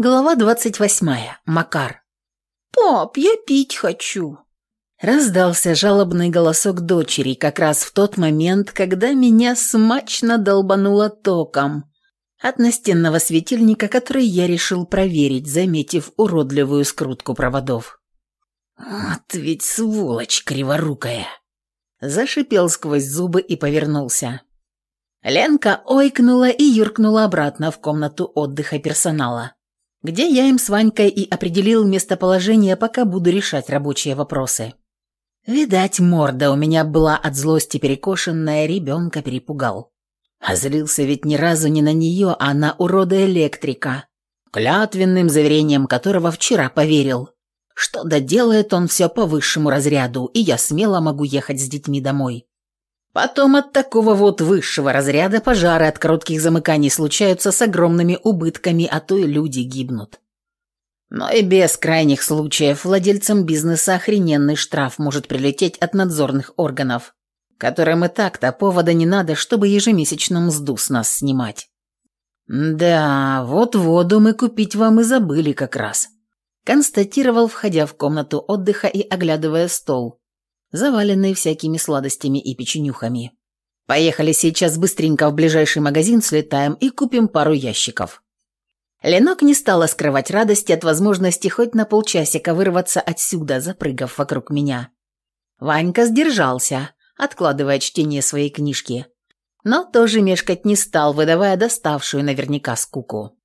Глава двадцать восьмая. Макар. «Пап, я пить хочу!» Раздался жалобный голосок дочери как раз в тот момент, когда меня смачно долбануло током от настенного светильника, который я решил проверить, заметив уродливую скрутку проводов. «Вот ведь сволочь криворукая!» Зашипел сквозь зубы и повернулся. Ленка ойкнула и юркнула обратно в комнату отдыха персонала где я им с Ванькой и определил местоположение, пока буду решать рабочие вопросы. Видать, морда у меня была от злости перекошенная, ребенка перепугал. А злился ведь ни разу не на нее, а на урода электрика, клятвенным заверением которого вчера поверил, что доделает он все по высшему разряду, и я смело могу ехать с детьми домой. Потом от такого вот высшего разряда пожары от коротких замыканий случаются с огромными убытками, а то и люди гибнут. Но и без крайних случаев владельцам бизнеса охрененный штраф может прилететь от надзорных органов, которым и так-то повода не надо, чтобы ежемесячно мзду с нас снимать. «Да, вот воду мы купить вам и забыли как раз», констатировал, входя в комнату отдыха и оглядывая стол, заваленный всякими сладостями и печенюхами. Поехали сейчас быстренько в ближайший магазин, слетаем и купим пару ящиков. Ленок не стала скрывать радости от возможности хоть на полчасика вырваться отсюда, запрыгав вокруг меня. Ванька сдержался, откладывая чтение своей книжки, но тоже мешкать не стал, выдавая доставшую наверняка скуку.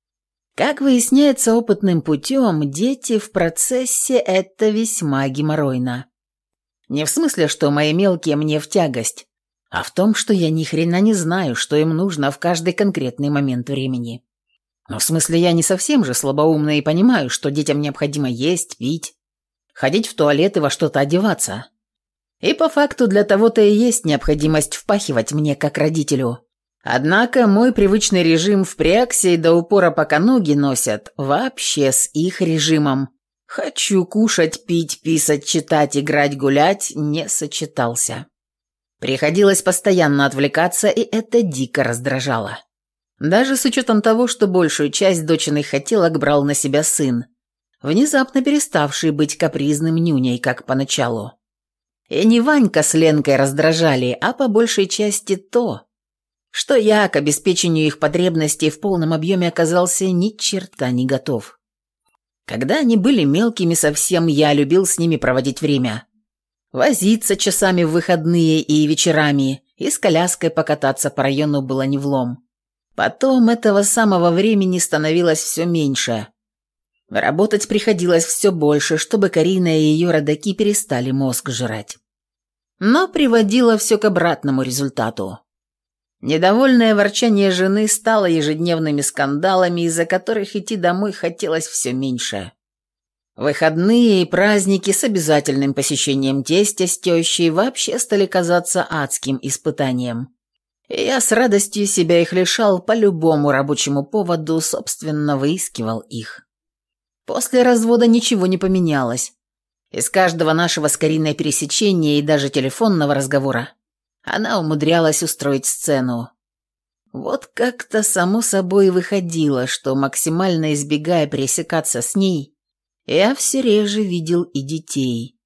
Как выясняется опытным путем, дети в процессе – это весьма геморройно. Не в смысле, что мои мелкие мне в тягость, а в том, что я ни хрена не знаю, что им нужно в каждый конкретный момент времени. Но в смысле я не совсем же слабоумный и понимаю, что детям необходимо есть, пить, ходить в туалет и во что-то одеваться. И по факту для того-то и есть необходимость впахивать мне как родителю. Однако мой привычный режим впрягся и до упора пока ноги носят, вообще с их режимом «Хочу кушать, пить, писать, читать, играть, гулять» не сочетался. Приходилось постоянно отвлекаться, и это дико раздражало. Даже с учетом того, что большую часть дочиных хотелок брал на себя сын, внезапно переставший быть капризным нюней, как поначалу. И не Ванька с Ленкой раздражали, а по большей части то, что я к обеспечению их потребностей в полном объеме оказался ни черта не готов. Когда они были мелкими совсем, я любил с ними проводить время. Возиться часами в выходные и вечерами, и с коляской покататься по району было не влом. Потом этого самого времени становилось все меньше. Работать приходилось все больше, чтобы Карина и ее родаки перестали мозг жрать. Но приводило все к обратному результату. Недовольное ворчание жены стало ежедневными скандалами, из-за которых идти домой хотелось все меньше. Выходные и праздники с обязательным посещением тестя с тещей вообще стали казаться адским испытанием. И я с радостью себя их лишал по любому рабочему поводу, собственно, выискивал их. После развода ничего не поменялось. Из каждого нашего с пересечения и даже телефонного разговора она умудрялась устроить сцену. Вот как-то само собой выходило, что максимально избегая пересекаться с ней, я все реже видел и детей,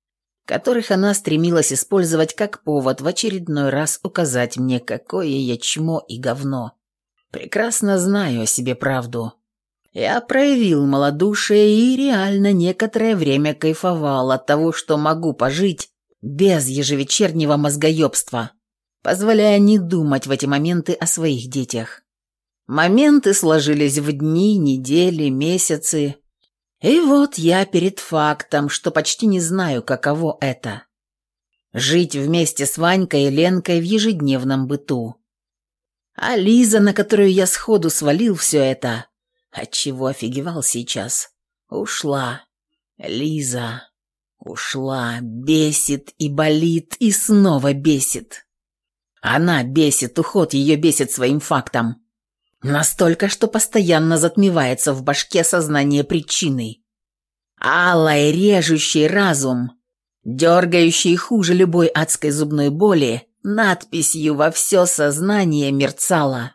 которых она стремилась использовать как повод в очередной раз указать мне, какое я чмо и говно. Прекрасно знаю о себе правду. Я проявил малодушие и реально некоторое время кайфовал от того, что могу пожить без ежевечернего мозгоебства позволяя не думать в эти моменты о своих детях. Моменты сложились в дни, недели, месяцы. И вот я перед фактом, что почти не знаю, каково это. Жить вместе с Ванькой и Ленкой в ежедневном быту. А Лиза, на которую я сходу свалил все это, отчего офигевал сейчас, ушла. Лиза ушла, бесит и болит, и снова бесит. Она бесит, уход ее бесит своим фактом. Настолько, что постоянно затмевается в башке сознание причины. Алый, режущий разум, дергающий хуже любой адской зубной боли, надписью во все сознание мерцала.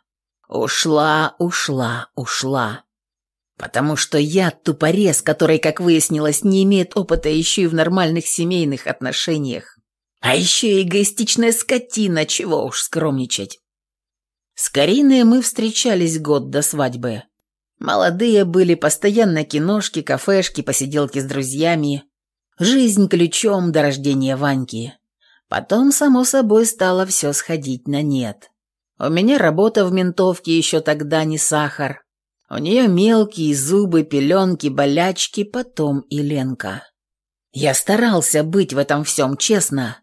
Ушла, ушла, ушла. Потому что я тупорез, который, как выяснилось, не имеет опыта еще и в нормальных семейных отношениях. А еще и эгоистичная скотина, чего уж скромничать. С Кариной мы встречались год до свадьбы. Молодые были, постоянно киношки, кафешки, посиделки с друзьями. Жизнь ключом до рождения Ваньки. Потом, само собой, стало все сходить на нет. У меня работа в ментовке еще тогда не сахар. У нее мелкие зубы, пеленки, болячки, потом и Ленка. Я старался быть в этом всем честно,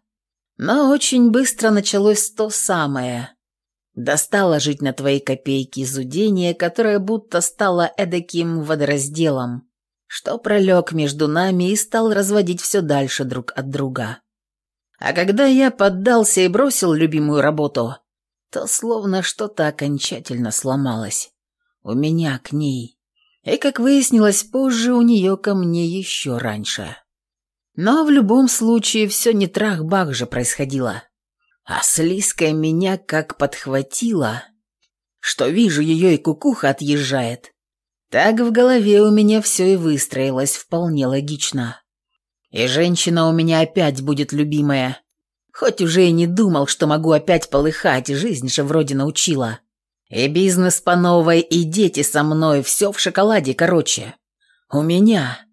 но очень быстро началось то самое. Достало жить на твои копейки зудение, которое будто стало эдаким водоразделом, что пролег между нами и стал разводить все дальше друг от друга. А когда я поддался и бросил любимую работу, то словно что-то окончательно сломалось. У меня к ней. И, как выяснилось позже, у нее ко мне еще раньше. Но в любом случае все не трах-бах же происходило. А слизкая меня как подхватила, что вижу ее и кукуха отъезжает. Так в голове у меня все и выстроилось вполне логично. И женщина у меня опять будет любимая. Хоть уже и не думал, что могу опять полыхать, жизнь же вроде научила. И бизнес по новой, и дети со мной, все в шоколаде, короче. У меня.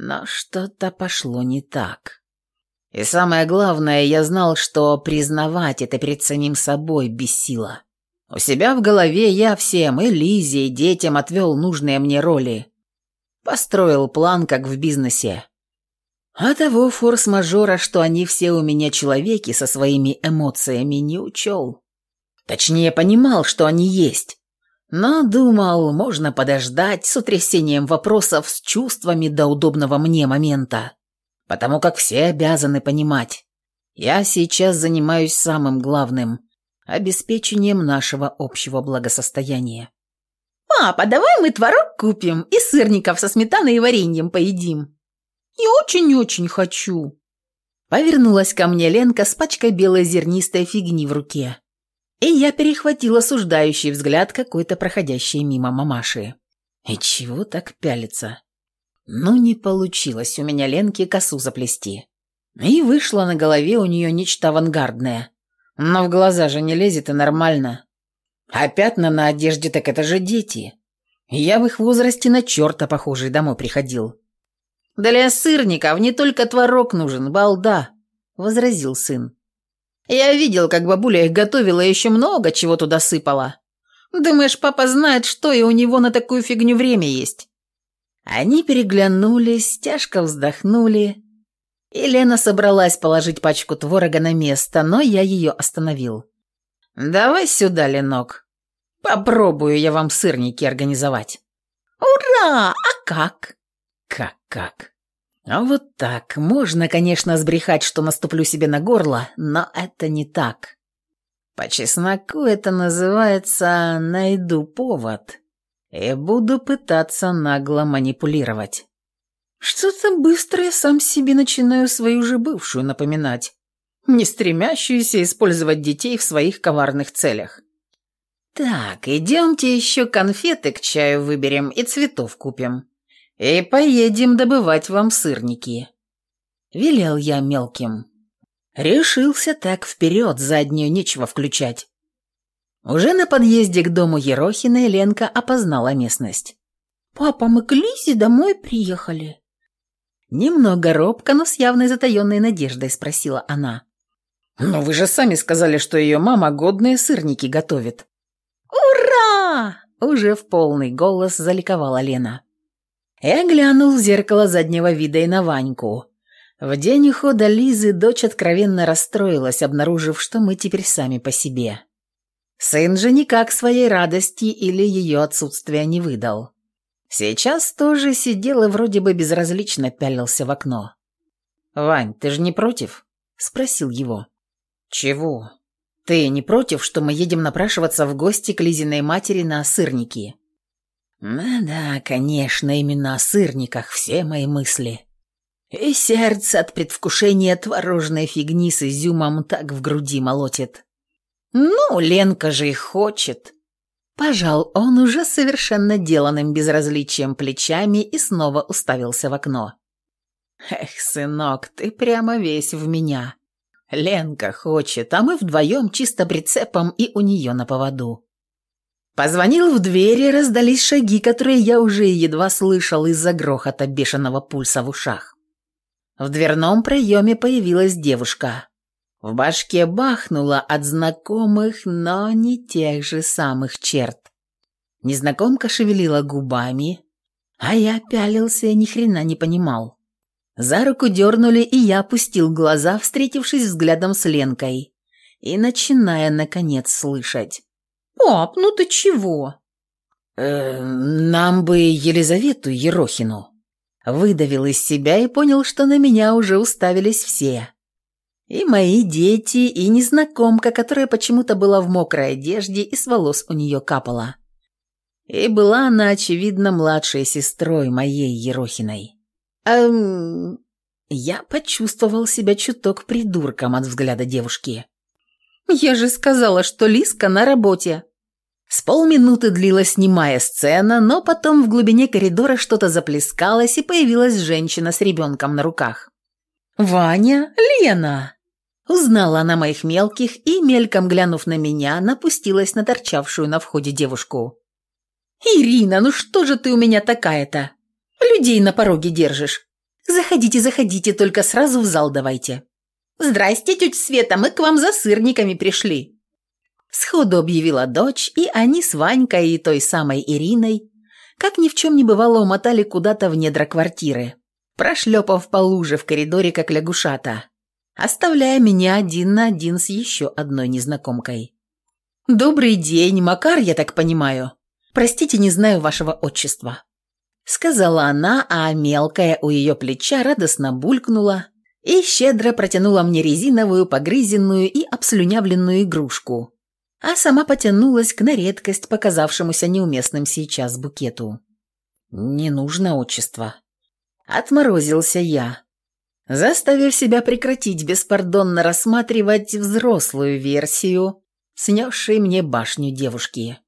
Но что-то пошло не так. И самое главное, я знал, что признавать это перед самим собой бессила. У себя в голове я всем, и Лизе, и детям отвел нужные мне роли. Построил план, как в бизнесе. А того форс-мажора, что они все у меня человеки со своими эмоциями, не учел. Точнее, понимал, что они есть. Но думал, можно подождать с утрясением вопросов с чувствами до удобного мне момента. Потому как все обязаны понимать. Я сейчас занимаюсь самым главным – обеспечением нашего общего благосостояния. «Папа, давай мы творог купим и сырников со сметаной и вареньем поедим. Я очень-очень хочу». Повернулась ко мне Ленка с пачкой белой зернистой фигни в руке. И я перехватил осуждающий взгляд какой-то проходящей мимо мамаши. И чего так пялится? Ну, не получилось у меня Ленке косу заплести. И вышло на голове у нее нечто авангардное. Но в глаза же не лезет и нормально. А пятна на одежде так это же дети. Я в их возрасте на черта похожий домой приходил. «Для сырников не только творог нужен, балда», — возразил сын. Я видел, как бабуля их готовила и еще много чего туда сыпала. Думаешь, папа знает, что и у него на такую фигню время есть?» Они переглянулись, тяжко вздохнули. И Лена собралась положить пачку творога на место, но я ее остановил. «Давай сюда, Ленок. Попробую я вам сырники организовать». «Ура! А как?» «Как-как?» А вот так. Можно, конечно, сбрехать, что наступлю себе на горло, но это не так. По чесноку это называется «найду повод» и буду пытаться нагло манипулировать. Что-то быстро я сам себе начинаю свою же бывшую напоминать, не стремящуюся использовать детей в своих коварных целях. Так, идемте еще конфеты к чаю выберем и цветов купим и поедем добывать вам сырники». Велел я мелким. Решился так вперед, заднюю нечего включать. Уже на подъезде к дому Ерохина Ленка опознала местность. «Папа, мы к Лизе домой приехали». Немного робко, но с явной затаенной надеждой спросила она. «Но вы же сами сказали, что ее мама годные сырники готовит». «Ура!» – уже в полный голос заликовала Лена. Я глянул в зеркало заднего вида и на Ваньку. В день ухода Лизы дочь откровенно расстроилась, обнаружив, что мы теперь сами по себе. Сын же никак своей радости или ее отсутствия не выдал. Сейчас тоже сидел и вроде бы безразлично пялился в окно. «Вань, ты же не против?» – спросил его. «Чего? Ты не против, что мы едем напрашиваться в гости к Лизиной матери на сырники?» Да-да, конечно, именно о сырниках все мои мысли. И сердце от предвкушения творожной фигни с изюмом так в груди молотит. Ну, Ленка же и хочет. Пожал он уже совершенно деланным безразличием плечами и снова уставился в окно. «Эх, сынок, ты прямо весь в меня. Ленка хочет, а мы вдвоем чисто прицепом и у нее на поводу». Позвонил в дверь, и раздались шаги, которые я уже едва слышал из-за грохота бешеного пульса в ушах. В дверном проеме появилась девушка. В башке бахнуло от знакомых, но не тех же самых черт. Незнакомка шевелила губами, а я пялился и ни хрена не понимал. За руку дернули, и я опустил глаза, встретившись взглядом с Ленкой, и начиная, наконец, слышать. «Пап, ну ты чего?» «Э, «Нам бы Елизавету Ерохину». Выдавил из себя и понял, что на меня уже уставились все. И мои дети, и незнакомка, которая почему-то была в мокрой одежде и с волос у нее капала. И была она, очевидно, младшей сестрой моей Ерохиной. Эм... Я почувствовал себя чуток придурком от взгляда девушки. «Я же сказала, что Лиска на работе». С полминуты длилась немая сцена, но потом в глубине коридора что-то заплескалось, и появилась женщина с ребенком на руках. «Ваня? Лена!» Узнала она моих мелких и, мельком глянув на меня, напустилась на торчавшую на входе девушку. «Ирина, ну что же ты у меня такая-то? Людей на пороге держишь. Заходите, заходите, только сразу в зал давайте. Здрасте, тетя Света, мы к вам за сырниками пришли. Сходу объявила дочь, и они с Ванькой и той самой Ириной, как ни в чем не бывало, умотали куда-то в недра квартиры, прошлепав по луже в коридоре, как лягушата, оставляя меня один на один с еще одной незнакомкой. «Добрый день, Макар, я так понимаю. Простите, не знаю вашего отчества» сказала она, а мелкая у ее плеча радостно булькнула и щедро протянула мне резиновую, погрызенную и обслюнявленную игрушку, а сама потянулась к на редкость показавшемуся неуместным сейчас букету. «Не нужно отчество». Отморозился я, заставив себя прекратить беспардонно рассматривать взрослую версию, снесшей мне башню девушки.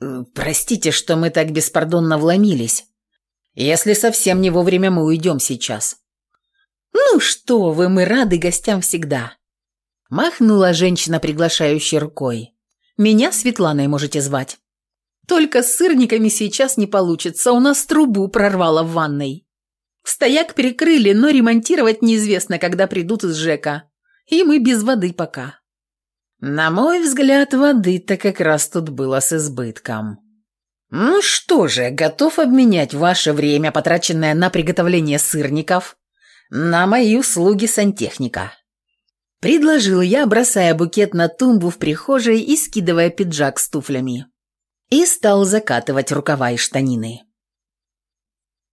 «Э, «Простите, что мы так беспардонно вломились». Если совсем не вовремя, мы уйдем сейчас». «Ну что вы, мы рады гостям всегда», – махнула женщина, приглашающей рукой. «Меня Светланой можете звать». «Только с сырниками сейчас не получится, у нас трубу прорвало в ванной. Стояк перекрыли, но ремонтировать неизвестно, когда придут из ЖЭКа. И мы без воды пока». На мой взгляд, воды-то как раз тут было с избытком. «Ну что же, готов обменять ваше время, потраченное на приготовление сырников, на мои услуги сантехника». Предложил я, бросая букет на тумбу в прихожей и скидывая пиджак с туфлями. И стал закатывать рукава и штанины.